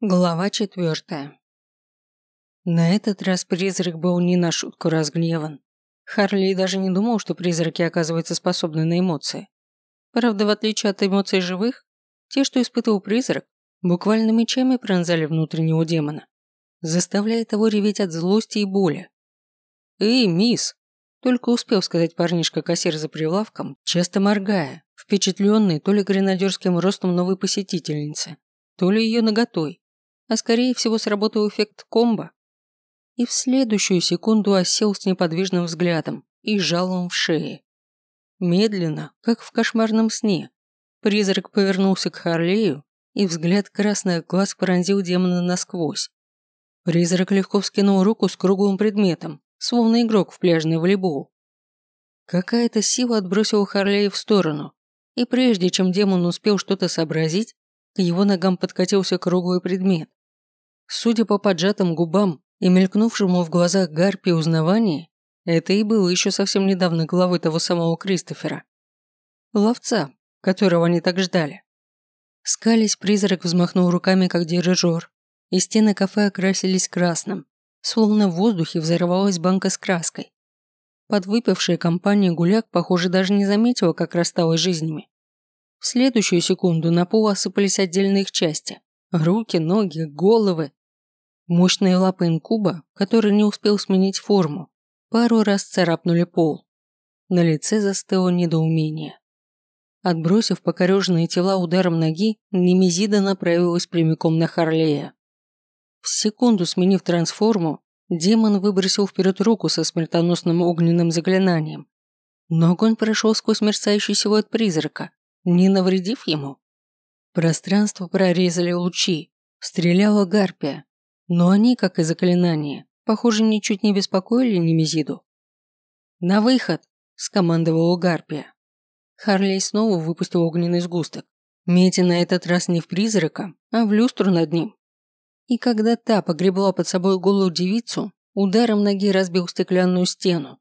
Глава четвертая. На этот раз призрак был не на шутку разгневан. Харли даже не думал, что призраки оказываются способны на эмоции. Правда, в отличие от эмоций живых, те, что испытывал призрак, буквально мечами пронзали внутреннего демона, заставляя того реветь от злости и боли. «Эй, мисс!» Только успел сказать парнишка-кассир за прилавком, часто моргая, впечатленный то ли гренадерским ростом новой посетительницы, то ли ее наготой а скорее всего сработал эффект комбо. И в следующую секунду осел с неподвижным взглядом и жалом в шее. Медленно, как в кошмарном сне, призрак повернулся к Харлею, и взгляд красных глаз пронзил демона насквозь. Призрак легко вскинул руку с круглым предметом, словно игрок в пляжный волейбол. Какая-то сила отбросила Харлея в сторону, и прежде чем демон успел что-то сообразить, к его ногам подкатился круглый предмет. Судя по поджатым губам и мелькнувшему в глазах Гарпи узнавании, это и было еще совсем недавно главой того самого Кристофера. Ловца, которого они так ждали. Скались призрак взмахнул руками, как дирижер, и стены кафе окрасились красным, словно в воздухе взорвалась банка с краской. Подвыпившая компания гуляк, похоже, даже не заметила, как рассталась жизнями. В следующую секунду на пол осыпались отдельные их части. Руки, ноги, головы. Мощные лапы инкуба, который не успел сменить форму, пару раз царапнули пол. На лице застыло недоумение. Отбросив покореженные тела ударом ноги, Немезида направилась прямиком на Харлея. В секунду сменив трансформу, демон выбросил вперед руку со смертоносным огненным заклинанием. Но огонь прошел сквозь мерцающий силуэт призрака, не навредив ему. Пространство прорезали лучи, стреляла гарпия, но они, как и заклинание, похоже, ничуть не беспокоили Немезиду. «На выход!» – скомандовала гарпия. Харлей снова выпустил огненный сгусток, метя на этот раз не в призрака, а в люстру над ним. И когда та погребла под собой голую девицу, ударом ноги разбил стеклянную стену.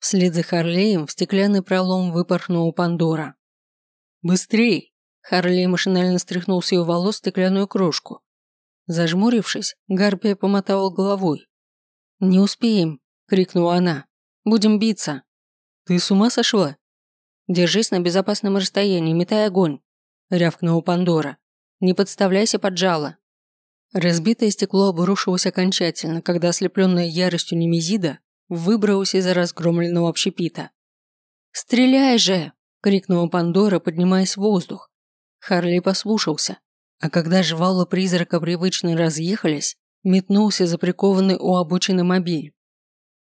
Вслед за Харлеем в стеклянный пролом выпорхнула Пандора. «Быстрей!» Харлей машинально стряхнул с ее волос стеклянную крошку. Зажмурившись, Гарпия помотала головой. «Не успеем!» – крикнула она. «Будем биться!» «Ты с ума сошла?» «Держись на безопасном расстоянии, метай огонь!» – рявкнула Пандора. «Не подставляйся под жало!» Разбитое стекло обрушилось окончательно, когда ослепленная яростью Немезида выбралась из-за разгромленного общепита. «Стреляй же!» – крикнула Пандора, поднимаясь в воздух. Харли послушался, а когда жвала призрака привычно разъехались, метнулся за прикованный у обочины мобиль.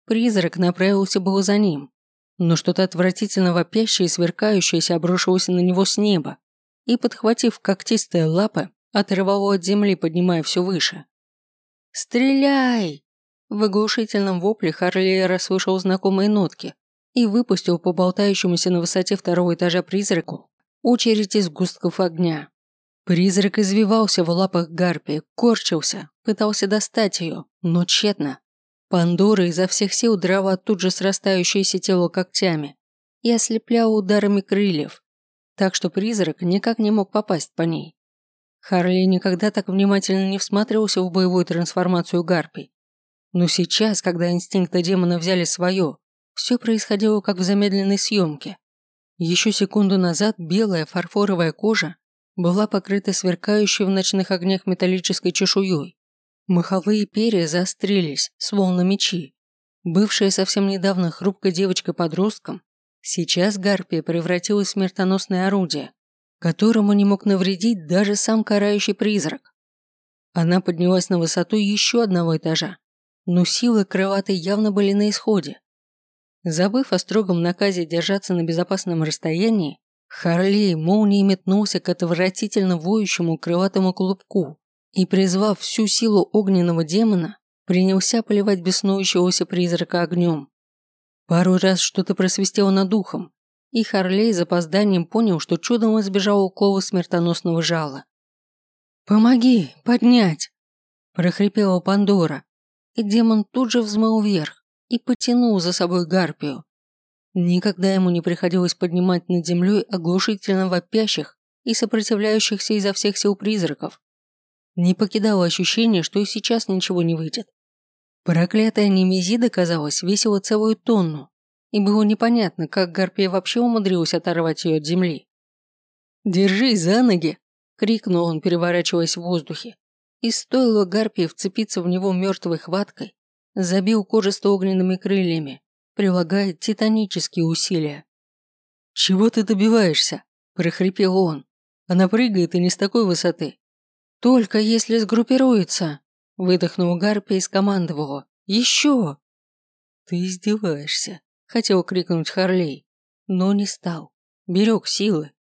Призрак направился было за ним, но что-то отвратительно вопящее и сверкающееся обрушилось на него с неба и, подхватив когтистые лапы, оторвало от земли, поднимая все выше. «Стреляй!» В оглушительном вопле Харли расслышал знакомые нотки, и выпустил по болтающемуся на высоте второго этажа призраку очередь из густков огня. Призрак извивался в лапах гарпии, корчился, пытался достать ее, но тщетно. Пандора изо всех сил дрова тут же срастающееся тело когтями и ослепляла ударами крыльев, так что призрак никак не мог попасть по ней. Харли никогда так внимательно не всматривался в боевую трансформацию гарпий. Но сейчас, когда инстинкты демона взяли свое, все происходило как в замедленной съемке. Еще секунду назад белая фарфоровая кожа была покрыта сверкающей в ночных огнях металлической чешуей. Маховые перья заострились, словно мечи. Бывшая совсем недавно хрупкой девочкой-подростком, сейчас гарпия превратилась в смертоносное орудие, которому не мог навредить даже сам карающий призрак. Она поднялась на высоту еще одного этажа, но силы крылатой явно были на исходе. Забыв о строгом наказе держаться на безопасном расстоянии, Харлей молнией метнулся к отвратительно воющему крылатому клубку и, призвав всю силу огненного демона, принялся поливать беснующегося призрака огнем. Пару раз что-то просвистело над ухом, и Харлей с опозданием понял, что чудом избежал укола смертоносного жала. «Помоги! Поднять!» – прохрипела Пандора, и демон тут же взмыл вверх, и потянул за собой гарпию. Никогда ему не приходилось поднимать над землей оглушительно вопящих и сопротивляющихся изо всех сил призраков. Не покидало ощущение, что и сейчас ничего не выйдет. Проклятая немезида, казалось, весила целую тонну, и было непонятно, как Гарпия вообще умудрилась оторвать ее от земли. «Держись за ноги!» – крикнул он, переворачиваясь в воздухе. И стоило Гарпии вцепиться в него мертвой хваткой, забил кожисто-огненными крыльями, прилагая титанические усилия. «Чего ты добиваешься?» – прохрипел он. «Она прыгает и не с такой высоты». «Только если сгруппируется», – выдохнул Гарпия и скомандовала. «Еще!» «Ты издеваешься», – хотел крикнуть Харлей, но не стал. Берег силы.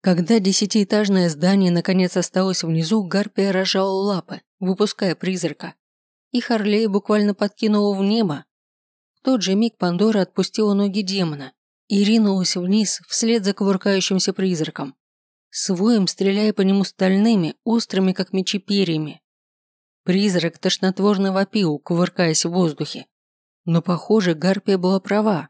Когда десятиэтажное здание наконец осталось внизу, Гарпия рожала лапы, выпуская призрака. И Харлей буквально подкинула в небо. В тот же миг Пандора отпустила ноги демона и ринулась вниз вслед за кувыркающимся призраком, своим стреляя по нему стальными, острыми как мечи перьями. Призрак тошнотворно вопил, кувыркаясь в воздухе. Но, похоже, Гарпия была права.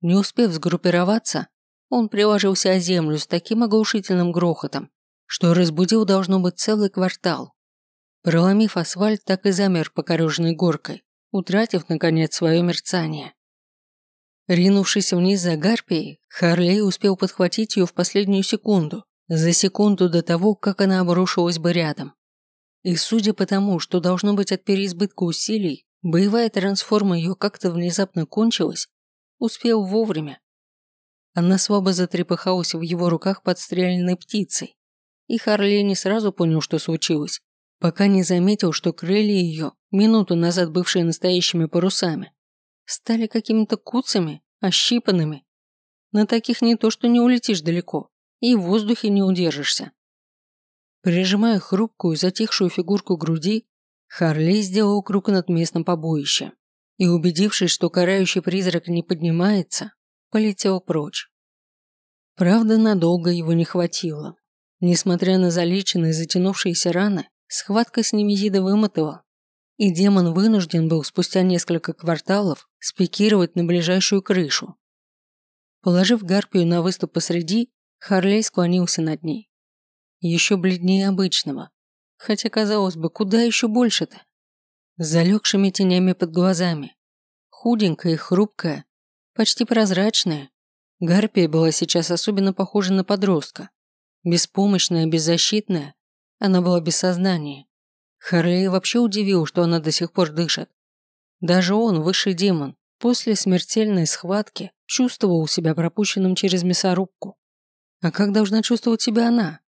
Не успев сгруппироваться, он приложился о землю с таким оглушительным грохотом, что разбудил должно быть целый квартал. Проломив асфальт, так и замер покореженной горкой, утратив, наконец, свое мерцание. Ринувшись вниз за гарпией, Харлей успел подхватить ее в последнюю секунду, за секунду до того, как она обрушилась бы рядом. И судя по тому, что должно быть от переизбытка усилий, боевая трансформа ее как-то внезапно кончилась, успел вовремя. Она слабо затрепыхалась в его руках подстреленной птицей. И Харлей не сразу понял, что случилось, пока не заметил, что крылья ее, минуту назад бывшие настоящими парусами, стали какими-то куцами, ощипанными. На таких не то, что не улетишь далеко, и в воздухе не удержишься. Прижимая хрупкую, затихшую фигурку груди, Харлей сделал круг над местным побоищем и, убедившись, что карающий призрак не поднимается, полетел прочь. Правда, надолго его не хватило. Несмотря на залеченные затянувшиеся раны, схватка с Немезидой вымотала, и демон вынужден был спустя несколько кварталов спикировать на ближайшую крышу. Положив гарпию на выступ посреди, Харлей склонился над ней. Еще бледнее обычного. Хотя, казалось бы, куда еще больше-то? С залегшими тенями под глазами. Худенькая и хрупкая, Почти прозрачная. Гарпия была сейчас особенно похожа на подростка. Беспомощная, беззащитная. Она была без сознания. Харлей вообще удивил, что она до сих пор дышит. Даже он, высший демон, после смертельной схватки чувствовал себя пропущенным через мясорубку. А как должна чувствовать себя она?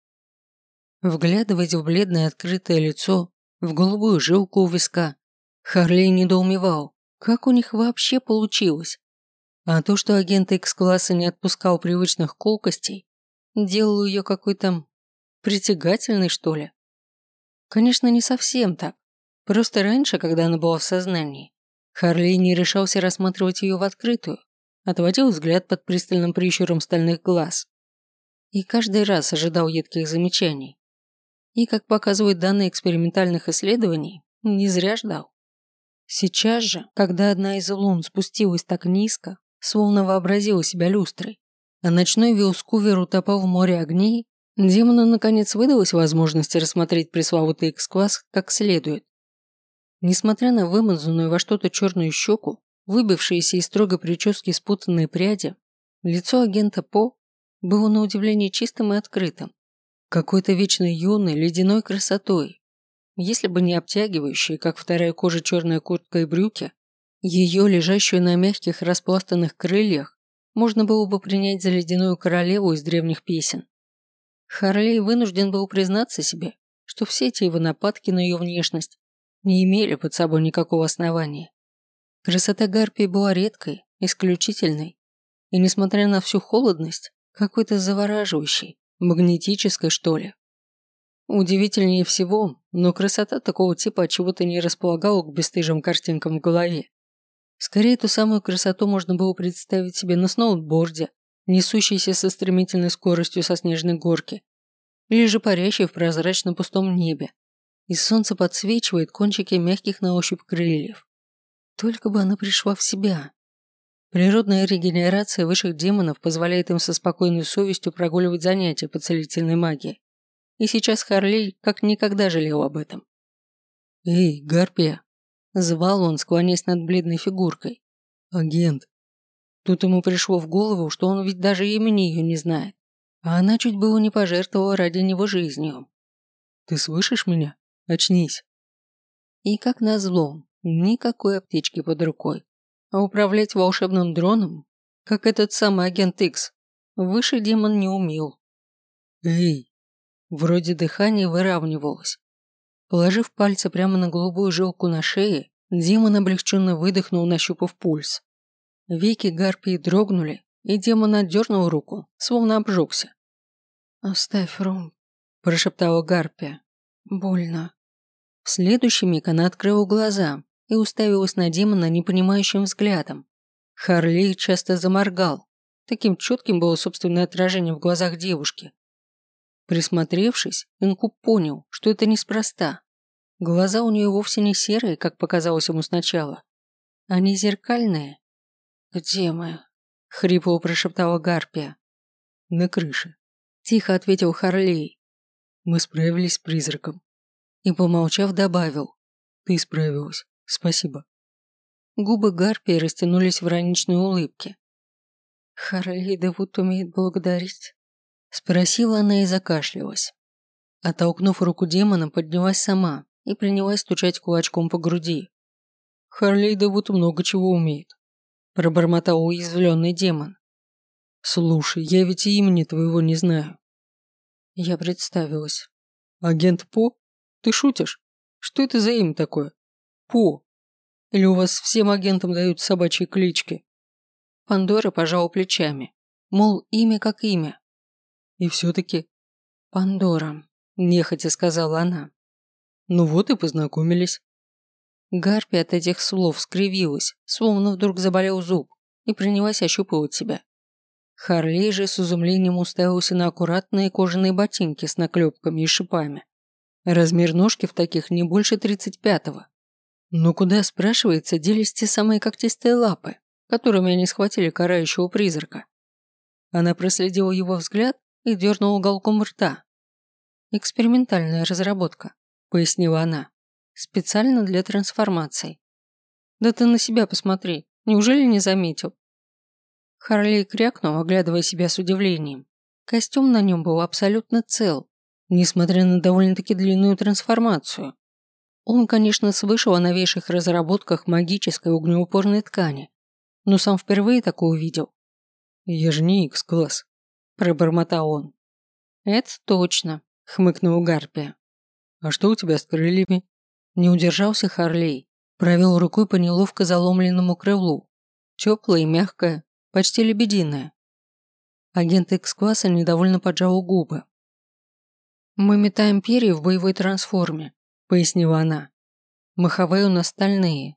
Вглядываясь в бледное открытое лицо, в голубую жилку у виска, Харлей недоумевал, как у них вообще получилось. А то, что агент X-класса не отпускал привычных колкостей, делало ее какой-то притягательной, что ли. Конечно, не совсем так. Просто раньше, когда она была в сознании, Харли не решался рассматривать ее в открытую, отводил взгляд под пристальным прищуром стальных глаз. И каждый раз ожидал едких замечаний. И, как показывают данные экспериментальных исследований, не зря ждал. Сейчас же, когда одна из лун спустилась так низко, словно вообразила себя люстрой, а ночной Вилскувер утопал в море огней, демону наконец выдалась возможность рассмотреть пресловутый экскваз как следует. Несмотря на вымазанную во что-то черную щеку, выбившиеся из строгой прически спутанные пряди, лицо агента По было на удивление чистым и открытым, какой-то вечно юной, ледяной красотой. Если бы не обтягивающие, как вторая кожа черная куртка и брюки, ее, лежащую на мягких распластанных крыльях, можно было бы принять за ледяную королеву из древних песен. Харлей вынужден был признаться себе, что все эти его нападки на ее внешность не имели под собой никакого основания. Красота Гарпии была редкой, исключительной, и, несмотря на всю холодность, какой-то завораживающей, магнетической, что ли. Удивительнее всего, но красота такого типа от чего-то не располагала к бесстыжим картинкам в голове. Скорее, ту самую красоту можно было представить себе на сноутборде, несущейся со стремительной скоростью со снежной горки, или же парящей в прозрачном пустом небе, и солнце подсвечивает кончики мягких на ощупь крыльев. Только бы она пришла в себя. Природная регенерация высших демонов позволяет им со спокойной совестью прогуливать занятия по целительной магии. и сейчас Харлей как никогда жалел об этом. «Эй, Гарпия!» – звал он, склоняясь над бледной фигуркой. «Агент!» Тут ему пришло в голову, что он ведь даже имени ее не знает, а она чуть было не пожертвовала ради него жизнью. «Ты слышишь меня? Очнись!» И как назло, никакой аптечки под рукой. А управлять волшебным дроном, как этот самый агент X, выше демон не умел. «Эй!» Вроде дыхание выравнивалось. Положив пальцы прямо на голубую жилку на шее, демон облегченно выдохнул, нащупав пульс. Веки гарпии дрогнули, и демон отдернул руку, словно обжегся. «Оставь, Ром», – прошептала гарпия. «Больно». В следующий миг она открыла глаза и уставилась на демона непонимающим взглядом. Харлей часто заморгал. Таким четким было собственное отражение в глазах девушки. Присмотревшись, Инкуб понял, что это неспроста. Глаза у нее вовсе не серые, как показалось ему сначала. Они зеркальные. «Где мы?» – хрипло прошептала Гарпия. «На крыше», – тихо ответил Харлей. «Мы справились с призраком». И, помолчав, добавил. «Ты справилась. Спасибо». Губы Гарпии растянулись в ироничной улыбке. «Харлей Девуд умеет благодарить». Спросила она и закашлялась. Оттолкнув руку демона, поднялась сама и принялась стучать кулачком по груди. «Харлей Девуд много чего умеет», – пробормотал уязвленный демон. «Слушай, я ведь и имени твоего не знаю». Я представилась. «Агент По? Ты шутишь? Что это за имя такое? По? Или у вас всем агентам дают собачьи клички?» Пандора пожал плечами. Мол, имя как имя. И все-таки... Пандора, нехотя сказала она. Ну вот и познакомились. Гарпи от этих слов скривилась, словно вдруг заболел зуб, и принялась ощупывать себя. Харлей же с изумлением уставился на аккуратные кожаные ботинки с наклепками и шипами. Размер ножки в таких не больше тридцать пятого. Но куда, спрашивается, делись те самые когтистые лапы, которыми они схватили карающего призрака? Она проследила его взгляд и дернул уголком рта. «Экспериментальная разработка», – пояснила она. «Специально для трансформаций». «Да ты на себя посмотри, неужели не заметил?» Харлей крякнул, оглядывая себя с удивлением. Костюм на нем был абсолютно цел, несмотря на довольно-таки длинную трансформацию. Он, конечно, слышал о новейших разработках магической огнеупорной ткани, но сам впервые такое увидел. «Я же не Икс-класс», – пробормотал он. «Это точно», – хмыкнул Гарпия. «А что у тебя с крыльями?» Не удержался Харлей, провел рукой по неловко заломленному крылу. Теплое и мягкое, почти лебединое. Агент X-класса недовольно поджал губы. «Мы метаем перья в боевой трансформе», – пояснила она. «Маховые у нас стальные».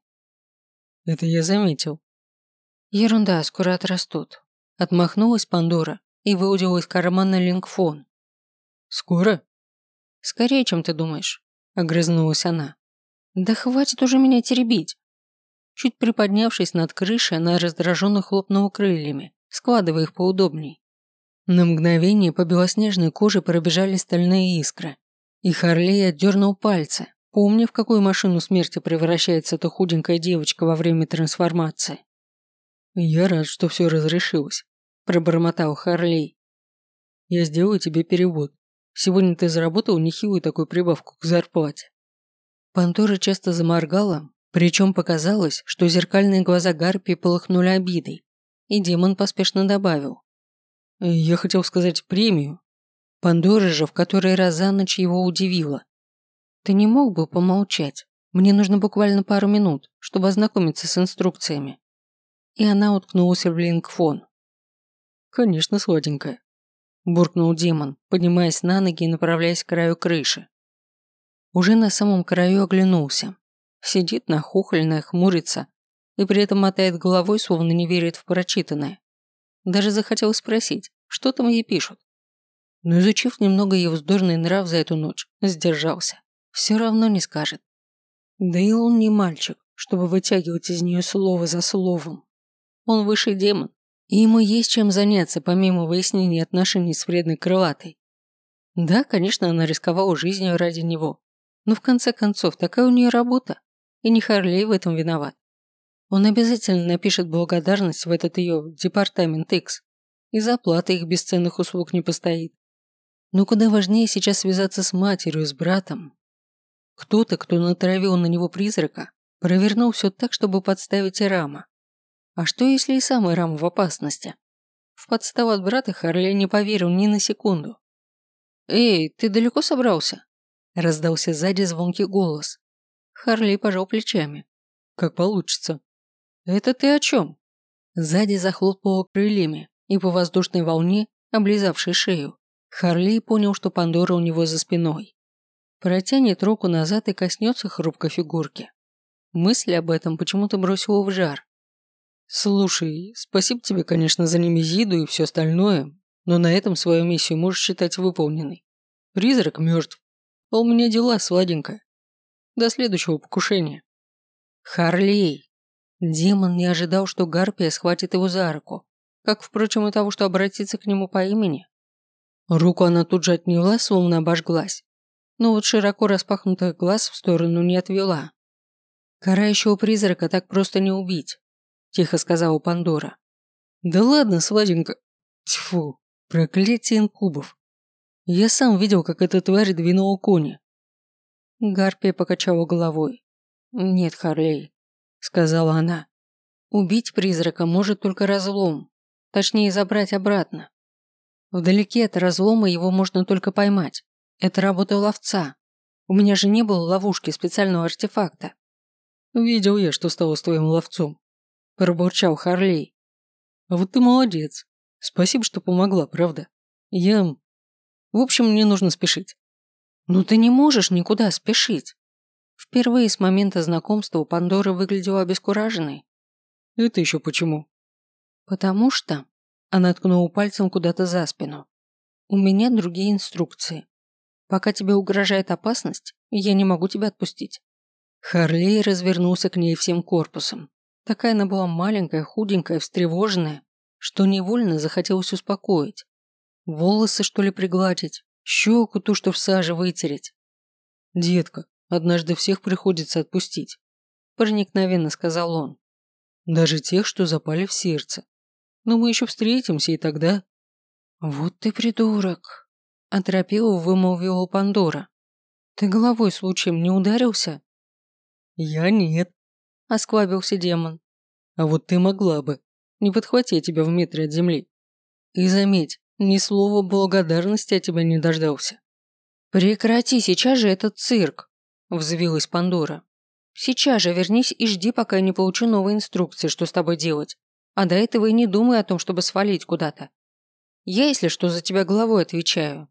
«Это я заметил». «Ерунда, скоро отрастут», – отмахнулась Пандора и выудил из кармана лингфон. «Скоро?» «Скорее, чем ты думаешь», – огрызнулась она. «Да хватит уже меня теребить!» Чуть приподнявшись над крышей, она раздраженно хлопнула крыльями, складывая их поудобней. На мгновение по белоснежной коже пробежали стальные искры, и Харлей отдернул пальцы, помня, в какую машину смерти превращается эта худенькая девочка во время трансформации. «Я рад, что все разрешилось», пробормотал Харлей. «Я сделаю тебе перевод. Сегодня ты заработал нехилую такую прибавку к зарплате». Пантора часто заморгала, причем показалось, что зеркальные глаза Гарпии полыхнули обидой, и демон поспешно добавил. «Я хотел сказать премию». Пандора же в который раз за ночь его удивила. «Ты не мог бы помолчать? Мне нужно буквально пару минут, чтобы ознакомиться с инструкциями». И она уткнулась в лингфон. «Конечно, сладенькая», – буркнул демон, поднимаясь на ноги и направляясь к краю крыши. Уже на самом краю оглянулся. Сидит нахохленная, хмурится и при этом мотает головой, словно не верит в прочитанное. Даже захотел спросить, что там ей пишут. Но изучив немного ее вздорный нрав за эту ночь, сдержался. Все равно не скажет. Да и он не мальчик, чтобы вытягивать из нее слово за словом. Он высший демон, и ему есть чем заняться, помимо выяснения отношений с вредной крылатой. Да, конечно, она рисковала жизнью ради него. Но в конце концов, такая у нее работа. И не Харлей в этом виноват. Он обязательно напишет благодарность в этот ее департамент X. И за оплатой их бесценных услуг не постоит. Но куда важнее сейчас связаться с матерью, с братом. Кто-то, кто натравил на него призрака, провернул все так, чтобы подставить Ирама. А что, если и сам Ирам в опасности? В подставу от брата Харли не поверил ни на секунду. «Эй, ты далеко собрался?» Раздался сзади звонкий голос. Харли пожал плечами. «Как получится». «Это ты о чем?» Сзади захлопало крыльями, и по воздушной волне, облизавшей шею, Харли понял, что Пандора у него за спиной. Протянет руку назад и коснется хрупкой фигурки. Мысль об этом почему-то бросила в жар. «Слушай, спасибо тебе, конечно, за немезиду и все остальное, но на этом свою миссию можешь считать выполненной. Призрак мертв. А у меня дела, сладенькая. До следующего покушения». «Харлей!» Демон не ожидал, что Гарпия схватит его за руку, как, впрочем, и того, что обратиться к нему по имени. Руку она тут же отняла, словно обожглась. Но вот широко распахнутых глаз в сторону не отвела. Карающего призрака так просто не убить тихо сказала Пандора. Да ладно, сладенько. Тьфу, проклятие инкубов. Я сам видел, как эта тварь двинула кони. Гарпия покачала головой. Нет, Харлей, сказала она. Убить призрака может только разлом, точнее забрать обратно. Вдалеке от разлома его можно только поймать. Это работа ловца. У меня же не было ловушки специального артефакта. Видел я, что стало с твоим ловцом пробурчал Харлей. А вот ты молодец. Спасибо, что помогла, правда? Я... В общем, мне нужно спешить. Ну ты не можешь никуда спешить. Впервые с момента знакомства Пандора выглядела обескураженной. Это еще почему? Потому что... Она ткнула пальцем куда-то за спину. У меня другие инструкции. Пока тебе угрожает опасность, я не могу тебя отпустить. Харлей развернулся к ней всем корпусом. Такая она была маленькая, худенькая, встревоженная, что невольно захотелось успокоить. Волосы, что ли, пригладить, щеку ту, что в саже вытереть. «Детка, однажды всех приходится отпустить», – проникновенно сказал он. «Даже тех, что запали в сердце. Но мы еще встретимся, и тогда...» «Вот ты придурок», – оторопела вымолвила Пандора. «Ты головой случаем не ударился?» «Я нет», – осклабился демон. «А вот ты могла бы. Не подхвати тебя в метре от земли. И заметь, ни слова благодарности от тебя не дождался». «Прекрати сейчас же этот цирк!» – взвилась Пандора. «Сейчас же вернись и жди, пока я не получу новые инструкции, что с тобой делать. А до этого и не думай о том, чтобы свалить куда-то. Я, если что, за тебя головой отвечаю».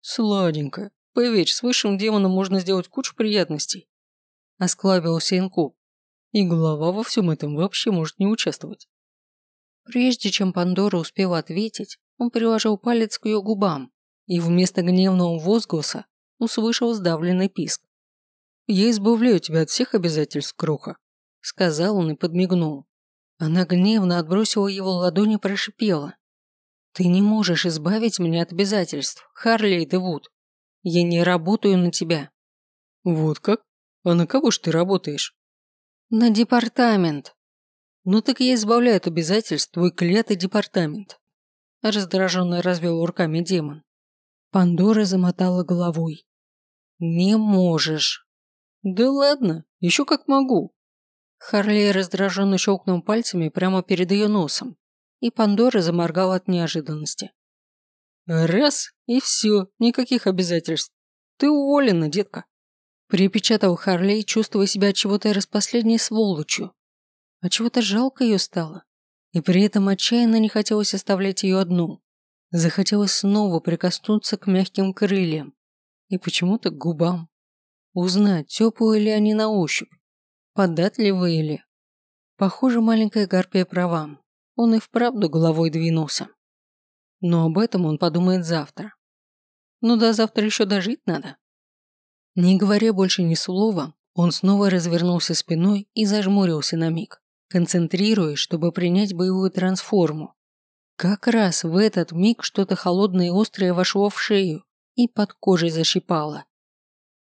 «Сладенько. Поверь, с высшим демоном можно сделать кучу приятностей», – осклабился Инкуб. И голова во всем этом вообще может не участвовать. Прежде чем Пандора успела ответить, он приложил палец к ее губам и вместо гневного возгласа услышал сдавленный писк. «Я избавляю тебя от всех обязательств, Кроха», — сказал он и подмигнул. Она гневно отбросила его ладони и прошипела. «Ты не можешь избавить меня от обязательств, Харли и Девуд. Я не работаю на тебя». «Вот как? А на кого ж ты работаешь?» На департамент. Ну так я избавляю от обязательств твой клятый департамент. Раздраженно развел руками демон. Пандора замотала головой. Не можешь. Да ладно, еще как могу. Харлей раздраженно щелкнул пальцами прямо перед ее носом, и Пандора заморгала от неожиданности. Раз, и все, никаких обязательств. Ты уволена, детка. Припечатал Харлей, чувствуя себя чего-то распоследней сволочью. А чего-то жалко ее стало. И при этом отчаянно не хотелось оставлять ее одну. Захотелось снова прикоснуться к мягким крыльям. И почему-то к губам. Узнать, теплые ли они на ощупь. Податливые ли. Похоже, маленькая гарпия права. Он и вправду головой двинулся. Но об этом он подумает завтра. Ну да, завтра еще дожить надо. Не говоря больше ни слова, он снова развернулся спиной и зажмурился на миг, концентрируясь, чтобы принять боевую трансформу. Как раз в этот миг что-то холодное и острое вошло в шею и под кожей защипало.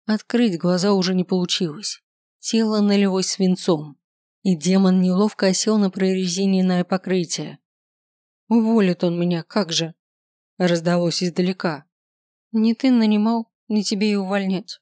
Открыть глаза уже не получилось. Тело налилось свинцом, и демон неловко осел на прорезиненное покрытие. «Уволит он меня, как же?» Раздалось издалека. «Не ты нанимал, не тебе и увольнять».